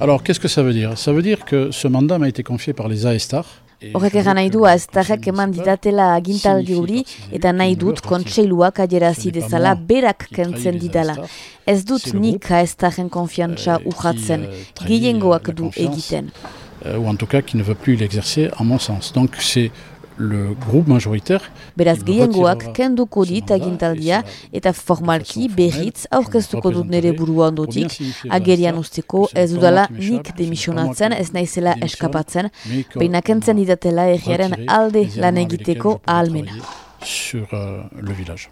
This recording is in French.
Alors, qu'est-ce que ça veut dire? Ça veut dire que ce mandat m'a été confié par les AESTAR. Horrek egan nahi du aztarrek eman didatela agintaldi hori eta nahi dut kontseiluak adierazi dezala berak kentzen didala. Ez dut nik aestaren konfiantza urratzen, gehiengoak du egiten. Ou en tout cas qui ne veut plus l'exercer en mon sens. Donc c'est le groupe majoritaire. Beraz gehiengoak kenduko dit agintaldia eta formalki berriz aurkeztuko dut nire burua ondotik, agerian usteko ez dudala nik demisionatzen ez naizela eskapatzen, baina kentzen didatela erriaren alde lan egiteko ahalmena. Sur euh, le village.